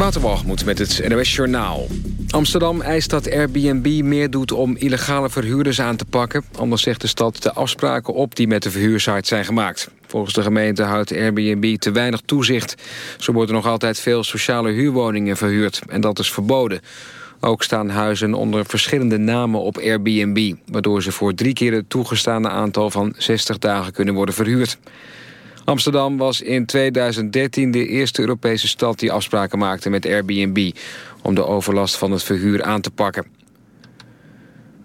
Waterwalgemoed met het NOS Journaal. Amsterdam eist dat Airbnb meer doet om illegale verhuurders aan te pakken. Anders zegt de stad de afspraken op die met de verhuursite zijn gemaakt. Volgens de gemeente houdt Airbnb te weinig toezicht. Zo worden nog altijd veel sociale huurwoningen verhuurd. En dat is verboden. Ook staan huizen onder verschillende namen op Airbnb... waardoor ze voor drie keer het toegestane aantal van 60 dagen kunnen worden verhuurd. Amsterdam was in 2013 de eerste Europese stad die afspraken maakte met Airbnb... om de overlast van het verhuur aan te pakken.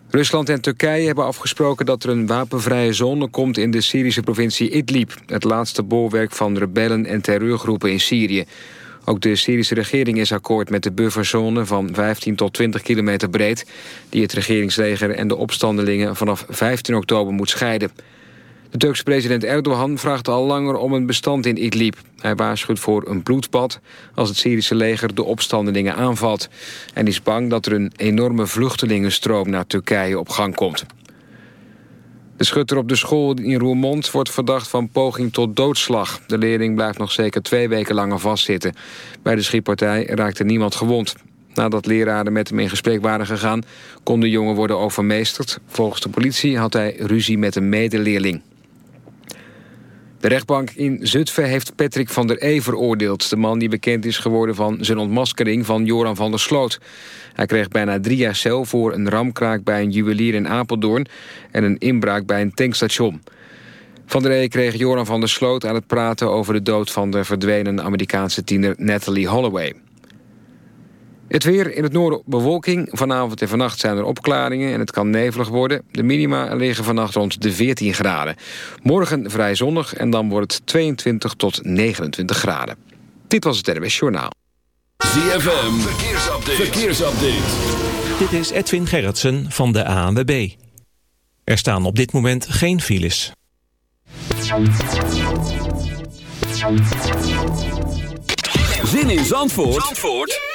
Rusland en Turkije hebben afgesproken dat er een wapenvrije zone komt in de Syrische provincie Idlib, het laatste bolwerk van rebellen en terreurgroepen in Syrië. Ook de Syrische regering is akkoord met de bufferzone van 15 tot 20 kilometer breed... die het regeringsleger en de opstandelingen vanaf 15 oktober moet scheiden. De Turkse president Erdogan vraagt al langer om een bestand in Idlib. Hij waarschuwt voor een bloedbad als het Syrische leger de opstandelingen aanvalt. En is bang dat er een enorme vluchtelingenstroom naar Turkije op gang komt. De schutter op de school in Roermond wordt verdacht van poging tot doodslag. De leerling blijft nog zeker twee weken langer vastzitten. Bij de schietpartij raakte niemand gewond. Nadat leraren met hem in gesprek waren gegaan... kon de jongen worden overmeesterd. Volgens de politie had hij ruzie met een medeleerling. De rechtbank in Zutphen heeft Patrick van der E veroordeeld. De man die bekend is geworden van zijn ontmaskering van Joran van der Sloot. Hij kreeg bijna drie jaar cel voor een ramkraak bij een juwelier in Apeldoorn... en een inbraak bij een tankstation. Van der E kreeg Joran van der Sloot aan het praten over de dood van de verdwenen Amerikaanse tiener Natalie Holloway. Het weer in het noorden bewolking. Vanavond en vannacht zijn er opklaringen en het kan nevelig worden. De minima liggen vannacht rond de 14 graden. Morgen vrij zonnig en dan wordt het 22 tot 29 graden. Dit was het RWS Journaal. ZFM, verkeersupdate. verkeersupdate. Dit is Edwin Gerritsen van de ANWB. Er staan op dit moment geen files. Zin in Zandvoort? Zandvoort?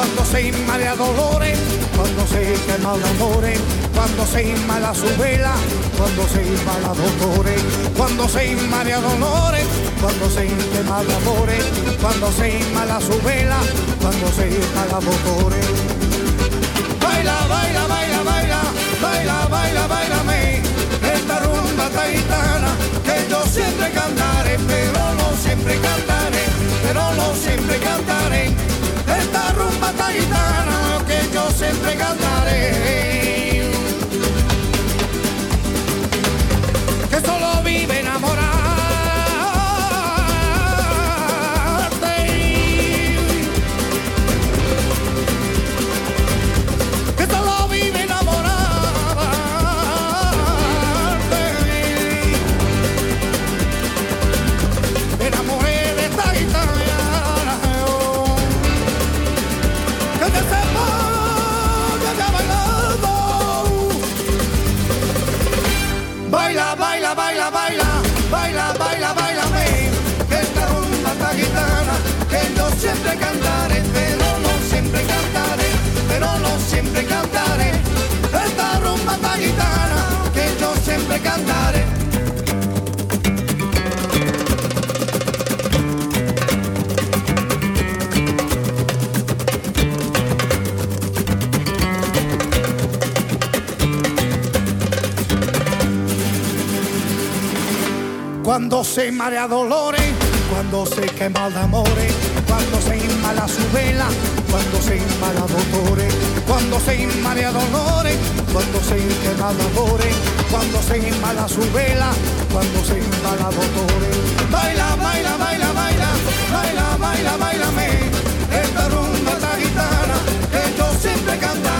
Cuando se inmala dolores, cuando se quema amores, cuando se inmala su vela, cuando se inmala dolores, cuando se inmala dolores, cuando se quema amores, cuando se inmala su vela, cuando se inmala dolores. Baila, baila, baila, baila, baila, baila, cuando se marea dolores, cuando se quema de amores, cuando se inmala su vela, cuando se inmala dolores, cuando se marea dolores, cuando se quema de amores, cuando se inmala su vela, cuando se inmala dolores. Baila, baila, baila, baila, baila, baila, baila, esta rumba, esta gitana, que yo siempre cantaré,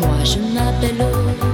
Moi je m'appelle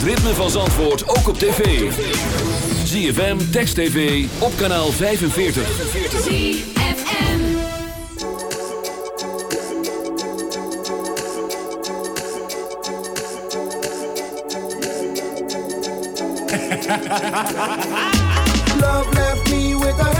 het ritme van Zandvoort ook op tv. ZFM, Text TV, op kanaal 45. ZFM. Love left me with a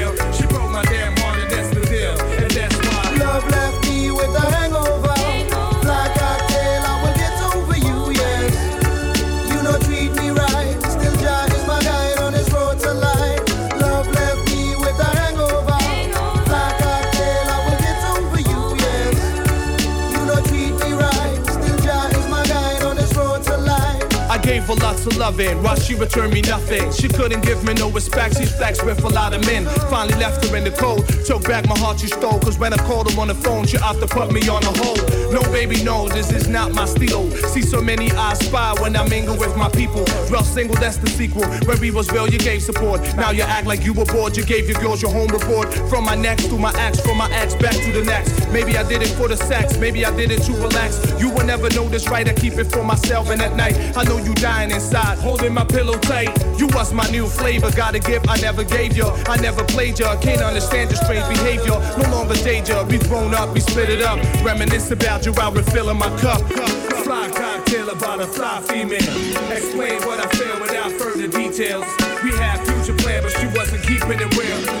Lots of loving, while she returned me nothing. She couldn't give me no respect, she's flexed with a lot of men. Finally left her in the cold, took back my heart she stole. Cause when I called her on the phone, she opted to put me on a hold. No baby, no, this is not my stilo. See so many eyes spy when I mingle with my people. Dwell single, that's the sequel. When we was real, you gave support. Now you act like you were bored, you gave your girls your home report. From my next to my ex, from my ex back to the next. Maybe I did it for the sex, maybe I did it to relax. You will never know this right, I keep it for myself. And at night, I know you dying inside, holding my pillow tight. You was my new flavor, got a gift I never gave you. I never played you, can't understand your strange behavior. No longer danger, we grown up, we split it up. Reminisce about you while refilling my cup. Fly cocktail about a fly female. Explain what I feel without further details. We had future plans, but she wasn't keeping it real.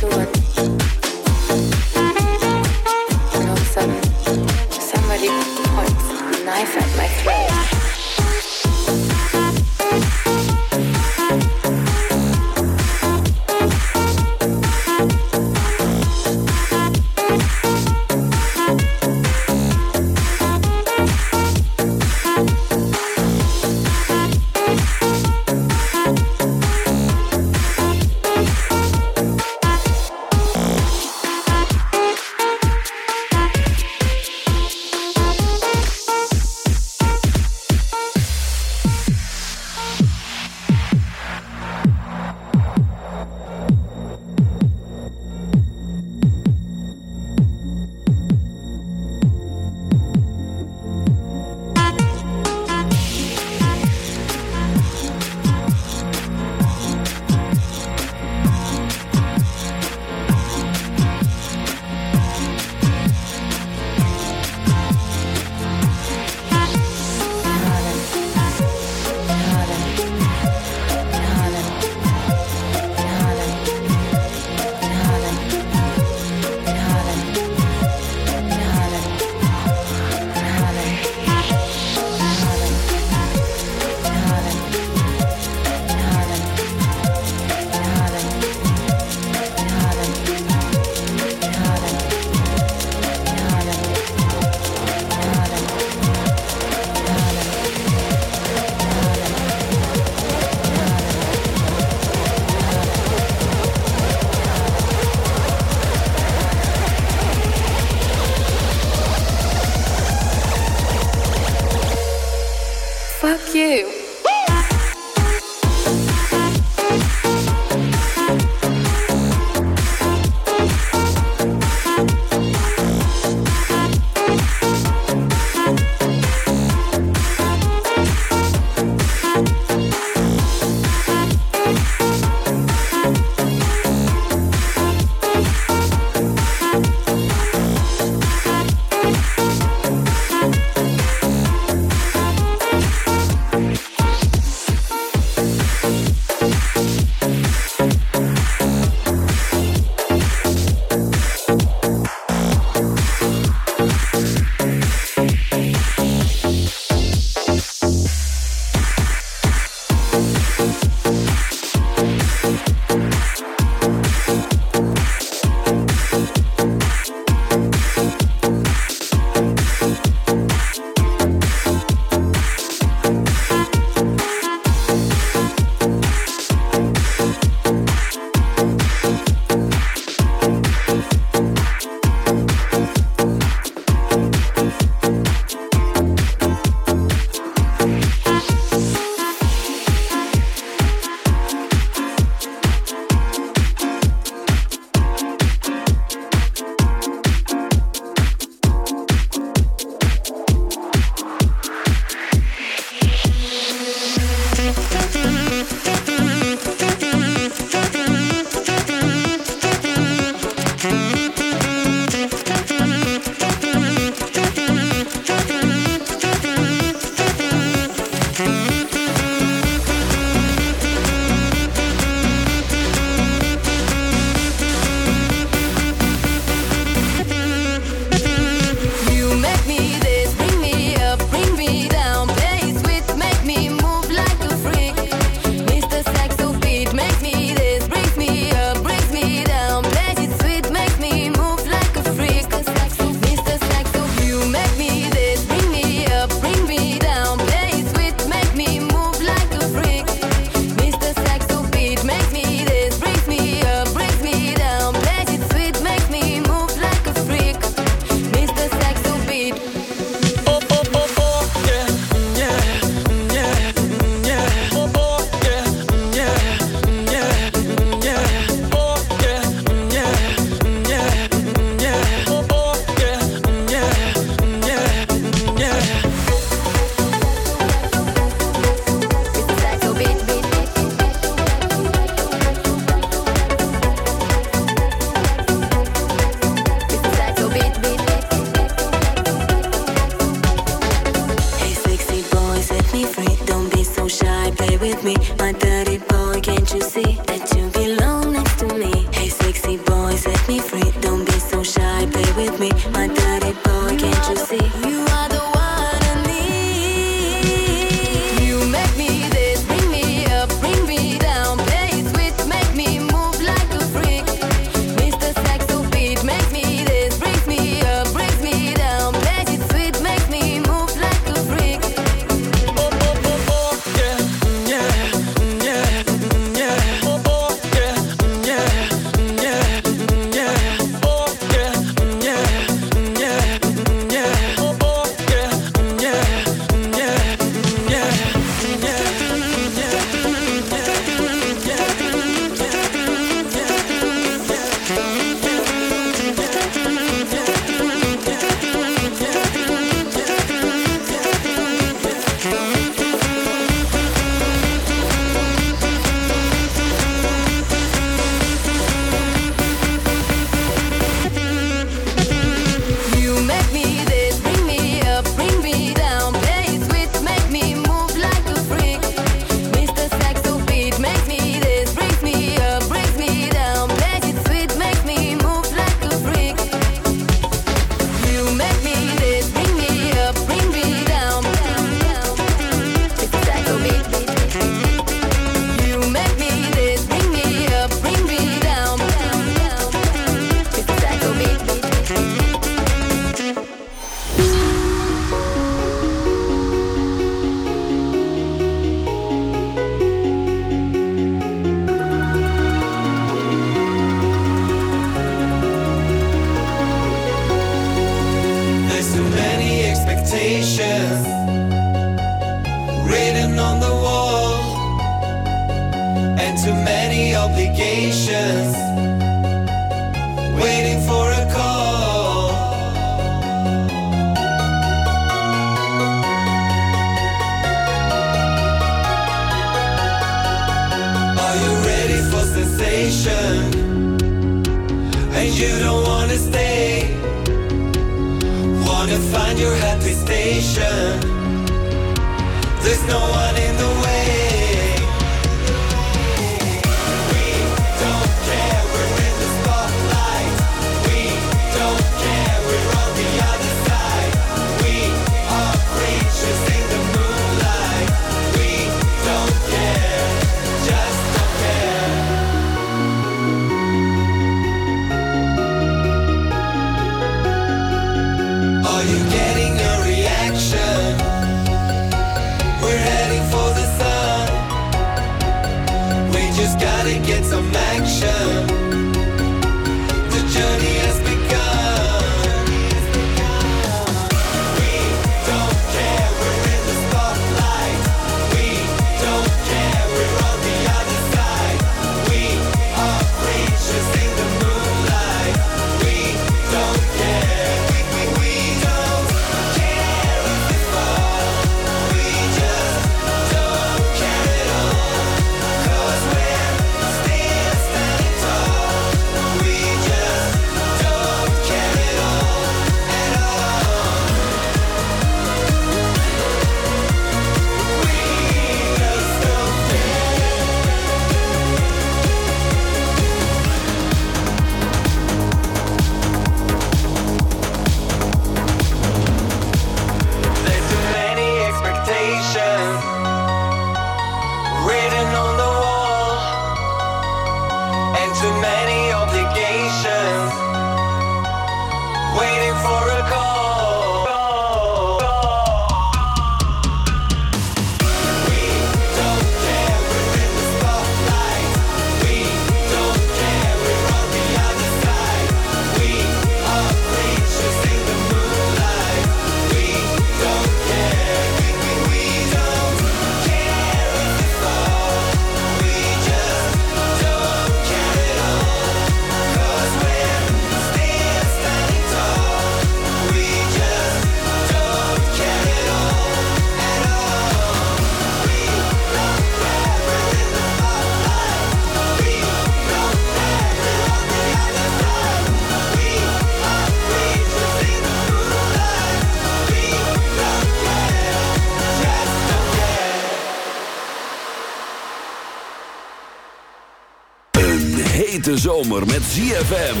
zomer met ZFM.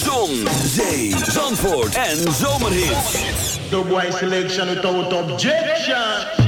Zon, zee, zandvoort en zomerhit. The boy selection without objection.